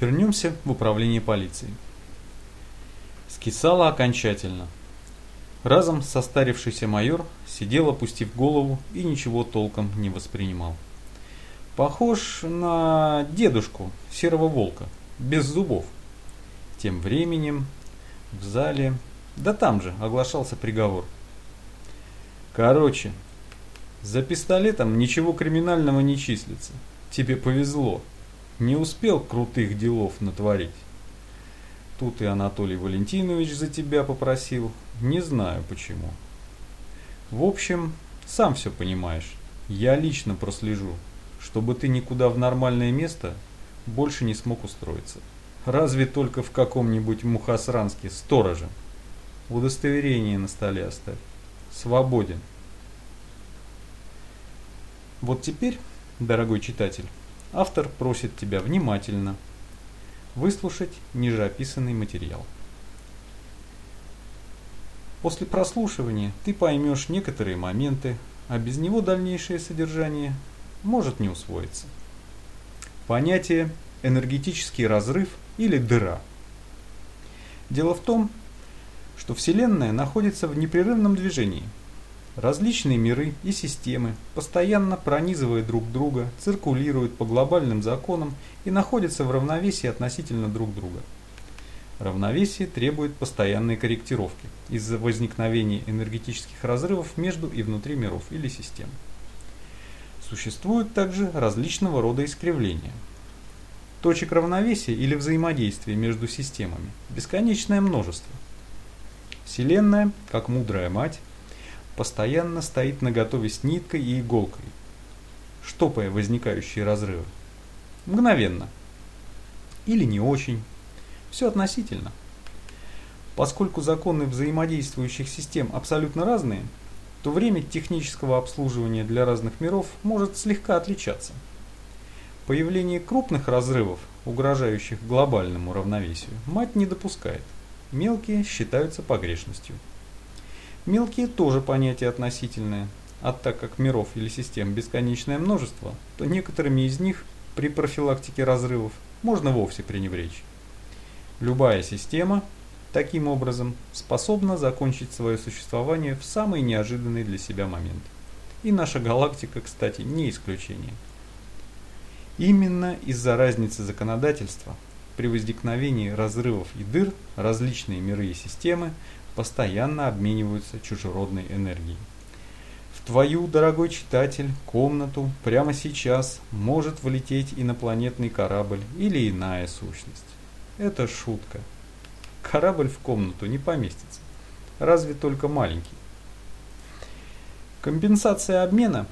Вернемся в управление полицией. Скисало окончательно. Разом состарившийся майор сидел, опустив голову, и ничего толком не воспринимал. Похож на дедушку серого волка, без зубов. Тем временем в зале, да там же, оглашался приговор. Короче, за пистолетом ничего криминального не числится. Тебе повезло. Не успел крутых делов натворить. Тут и Анатолий Валентинович за тебя попросил. Не знаю почему. В общем, сам все понимаешь. Я лично прослежу, чтобы ты никуда в нормальное место больше не смог устроиться. Разве только в каком-нибудь Мухасранске сторожем. Удостоверение на столе оставь. Свободен. Вот теперь, дорогой читатель, автор просит тебя внимательно выслушать ниже описанный материал. После прослушивания ты поймешь некоторые моменты, а без него дальнейшее содержание может не усвоиться. Понятие энергетический разрыв или дыра. Дело в том, что Вселенная находится в непрерывном движении – Различные миры и системы постоянно пронизывая друг друга, циркулируют по глобальным законам и находятся в равновесии относительно друг друга. Равновесие требует постоянной корректировки из-за возникновения энергетических разрывов между и внутри миров или систем. Существуют также различного рода искривления. Точек равновесия или взаимодействия между системами бесконечное множество. Вселенная, как мудрая мать, постоянно стоит наготове с ниткой и иголкой, штопая возникающие разрывы. Мгновенно. Или не очень. Все относительно. Поскольку законы взаимодействующих систем абсолютно разные, то время технического обслуживания для разных миров может слегка отличаться. Появление крупных разрывов, угрожающих глобальному равновесию, мать не допускает. Мелкие считаются погрешностью. Мелкие тоже понятие относительное, а так как миров или систем бесконечное множество, то некоторыми из них при профилактике разрывов можно вовсе пренебречь. Любая система, таким образом, способна закончить свое существование в самый неожиданный для себя момент. И наша галактика, кстати, не исключение. Именно из-за разницы законодательства при возникновении разрывов и дыр различные миры и системы постоянно обмениваются чужеродной энергией. В твою, дорогой читатель, комнату прямо сейчас может влететь инопланетный корабль или иная сущность. Это шутка. Корабль в комнату не поместится, разве только маленький. Компенсация обмена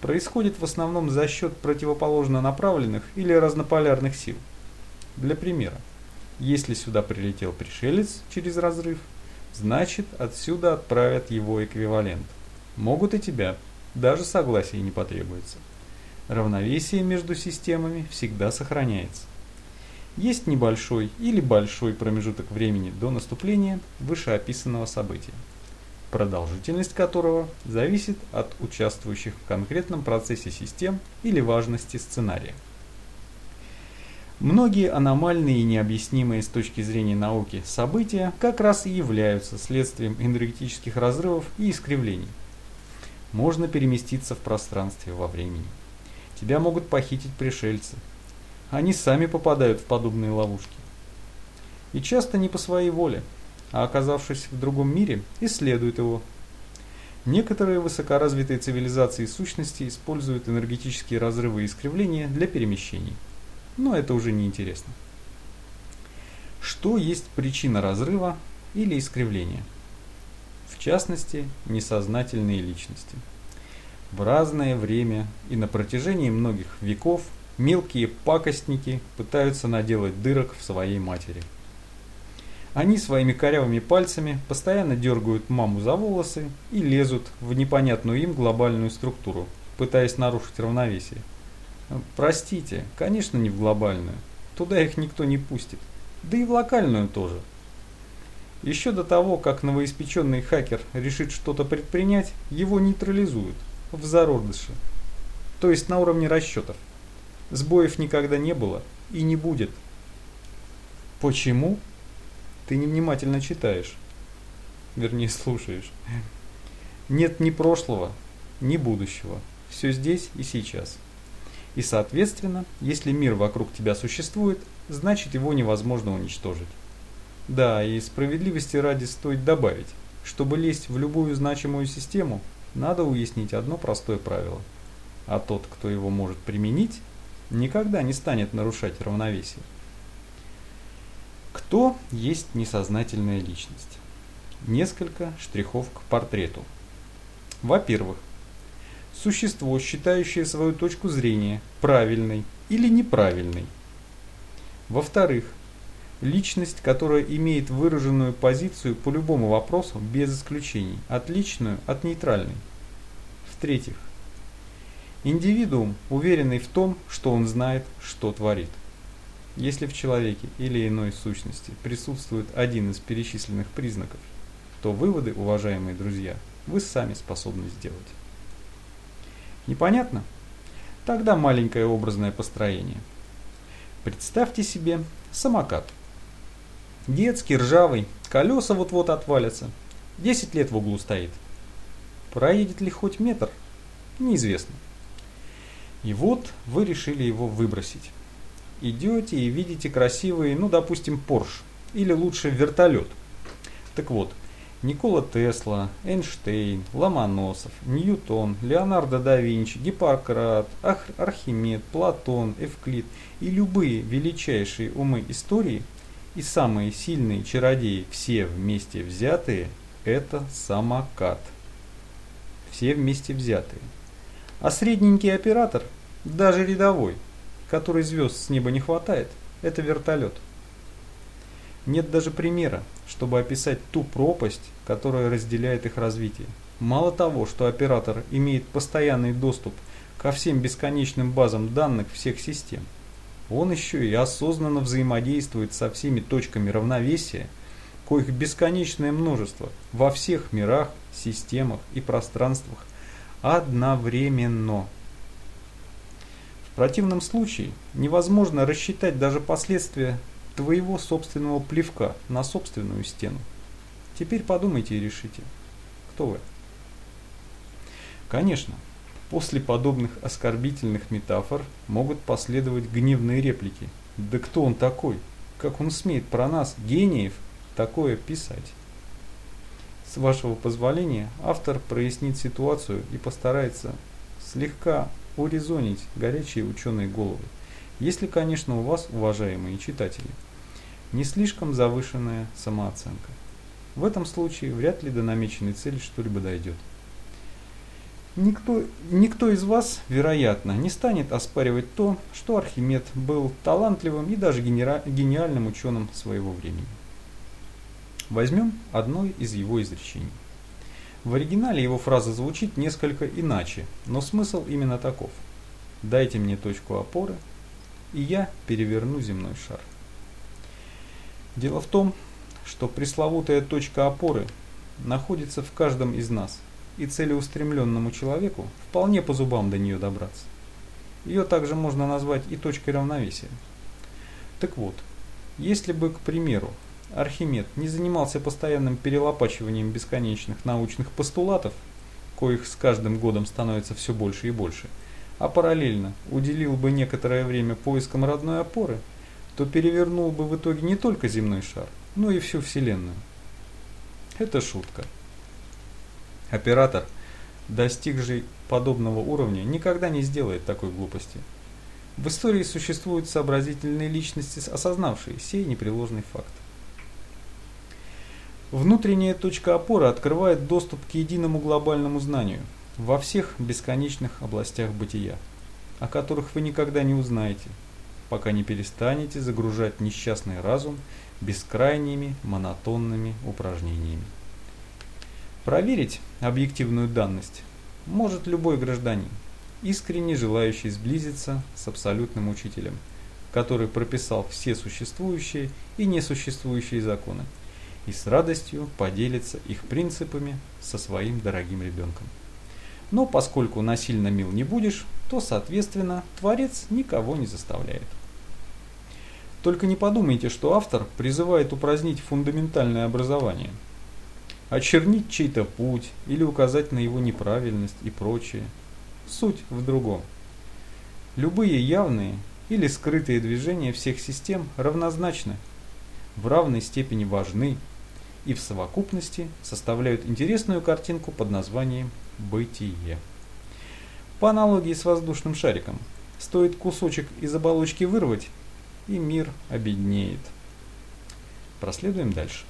происходит в основном за счет противоположно направленных или разнополярных сил. Для примера, если сюда прилетел пришелец через разрыв, Значит, отсюда отправят его эквивалент. Могут и тебя, даже согласия не потребуется. Равновесие между системами всегда сохраняется. Есть небольшой или большой промежуток времени до наступления вышеописанного события, продолжительность которого зависит от участвующих в конкретном процессе систем или важности сценария. Многие аномальные и необъяснимые с точки зрения науки события как раз и являются следствием энергетических разрывов и искривлений. Можно переместиться в пространстве во времени. Тебя могут похитить пришельцы. Они сами попадают в подобные ловушки. И часто не по своей воле, а оказавшись в другом мире, исследуют его. Некоторые высокоразвитые цивилизации и сущности используют энергетические разрывы и искривления для перемещений но это уже не интересно. Что есть причина разрыва или искривления? В частности, несознательные личности. В разное время и на протяжении многих веков мелкие пакостники пытаются наделать дырок в своей матери. Они своими корявыми пальцами постоянно дергают маму за волосы и лезут в непонятную им глобальную структуру, пытаясь нарушить равновесие. Простите, конечно не в глобальную. Туда их никто не пустит. Да и в локальную тоже. Еще до того, как новоиспеченный хакер решит что-то предпринять, его нейтрализуют в зародыше. То есть на уровне расчетов. Сбоев никогда не было и не будет. Почему? Ты невнимательно читаешь. Вернее, слушаешь. Нет ни прошлого, ни будущего. Все здесь и сейчас. И соответственно, если мир вокруг тебя существует, значит его невозможно уничтожить. Да, и справедливости ради стоит добавить, чтобы лезть в любую значимую систему, надо уяснить одно простое правило. А тот, кто его может применить, никогда не станет нарушать равновесие. Кто есть несознательная личность? Несколько штрихов к портрету. Во-первых, существо, считающее свою точку зрения правильной или неправильной. Во-вторых, личность, которая имеет выраженную позицию по любому вопросу без исключений, отличную от нейтральной. В-третьих, индивидуум, уверенный в том, что он знает, что творит. Если в человеке или иной сущности присутствует один из перечисленных признаков, то выводы, уважаемые друзья, вы сами способны сделать. Непонятно? Тогда маленькое образное построение. Представьте себе самокат. Детский, ржавый, колеса вот-вот отвалятся. 10 лет в углу стоит. Проедет ли хоть метр? Неизвестно. И вот вы решили его выбросить идете и видите красивый, ну, допустим, Порш, или лучше вертолет. Так вот, Никола Тесла, Эйнштейн, Ломоносов, Ньютон, Леонардо да Винчи, Гиппократ, Архимед, Платон, Эвклид и любые величайшие умы истории и самые сильные чародеи, все вместе взятые, это самокат. Все вместе взятые. А средненький оператор, даже рядовой – которой звезд с неба не хватает, это вертолет. Нет даже примера, чтобы описать ту пропасть, которая разделяет их развитие. Мало того, что оператор имеет постоянный доступ ко всем бесконечным базам данных всех систем, он еще и осознанно взаимодействует со всеми точками равновесия, коих бесконечное множество во всех мирах, системах и пространствах одновременно противном случае невозможно рассчитать даже последствия твоего собственного плевка на собственную стену. Теперь подумайте и решите, кто вы. Конечно, после подобных оскорбительных метафор могут последовать гневные реплики. Да кто он такой? Как он смеет про нас, гениев, такое писать? С вашего позволения автор прояснит ситуацию и постарается слегка урезонить горячие ученые головы. Если, конечно, у вас, уважаемые читатели, не слишком завышенная самооценка. В этом случае вряд ли до намеченной цели что-либо дойдет. Никто, никто из вас, вероятно, не станет оспаривать то, что Архимед был талантливым и даже генера, гениальным ученым своего времени. Возьмем одно из его изречений. В оригинале его фраза звучит несколько иначе, но смысл именно таков. Дайте мне точку опоры, и я переверну земной шар. Дело в том, что пресловутая точка опоры находится в каждом из нас, и целеустремленному человеку вполне по зубам до нее добраться. Ее также можно назвать и точкой равновесия. Так вот, если бы, к примеру, Архимед не занимался постоянным перелопачиванием бесконечных научных постулатов, коих с каждым годом становится все больше и больше, а параллельно уделил бы некоторое время поискам родной опоры, то перевернул бы в итоге не только земной шар, но и всю Вселенную. Это шутка. Оператор, достигший подобного уровня, никогда не сделает такой глупости. В истории существуют сообразительные личности, осознавшие сей непреложный факт. Внутренняя точка опоры открывает доступ к единому глобальному знанию во всех бесконечных областях бытия, о которых вы никогда не узнаете, пока не перестанете загружать несчастный разум бескрайними монотонными упражнениями. Проверить объективную данность может любой гражданин, искренне желающий сблизиться с абсолютным учителем, который прописал все существующие и несуществующие законы – и с радостью поделится их принципами со своим дорогим ребенком. Но поскольку насильно мил не будешь, то, соответственно, Творец никого не заставляет. Только не подумайте, что автор призывает упразднить фундаментальное образование, очернить чей-то путь или указать на его неправильность и прочее. Суть в другом. Любые явные или скрытые движения всех систем равнозначны, в равной степени важны и в совокупности составляют интересную картинку под названием «бытие». По аналогии с воздушным шариком, стоит кусочек из оболочки вырвать, и мир обеднеет. Проследуем дальше.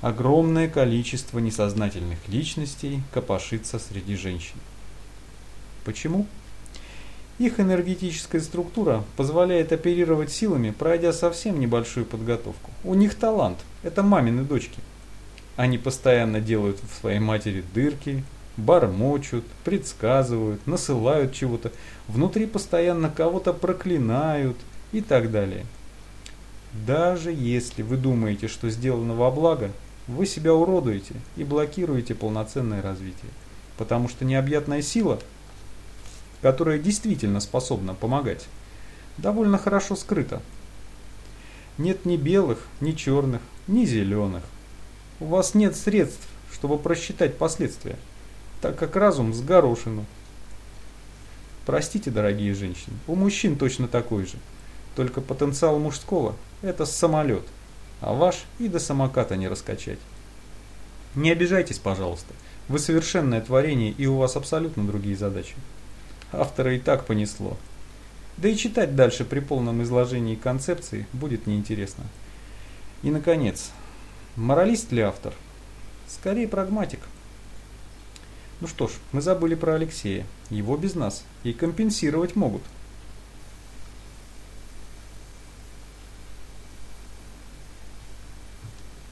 Огромное количество несознательных личностей копошится среди женщин. Почему? Их энергетическая структура позволяет оперировать силами, пройдя совсем небольшую подготовку. У них талант, это мамины дочки. Они постоянно делают в своей матери дырки, бормочут, предсказывают, насылают чего-то, внутри постоянно кого-то проклинают и так далее. Даже если вы думаете, что сделано во благо, вы себя уродуете и блокируете полноценное развитие. Потому что необъятная сила – которая действительно способна помогать, довольно хорошо скрыта. Нет ни белых, ни черных, ни зеленых. У вас нет средств, чтобы просчитать последствия, так как разум с. Простите, дорогие женщины, у мужчин точно такой же. Только потенциал мужского – это самолет, а ваш и до самоката не раскачать. Не обижайтесь, пожалуйста. Вы совершенное творение, и у вас абсолютно другие задачи автора и так понесло. Да и читать дальше при полном изложении концепции будет неинтересно. И, наконец, моралист ли автор? Скорее прагматик. Ну что ж, мы забыли про Алексея. Его без нас и компенсировать могут.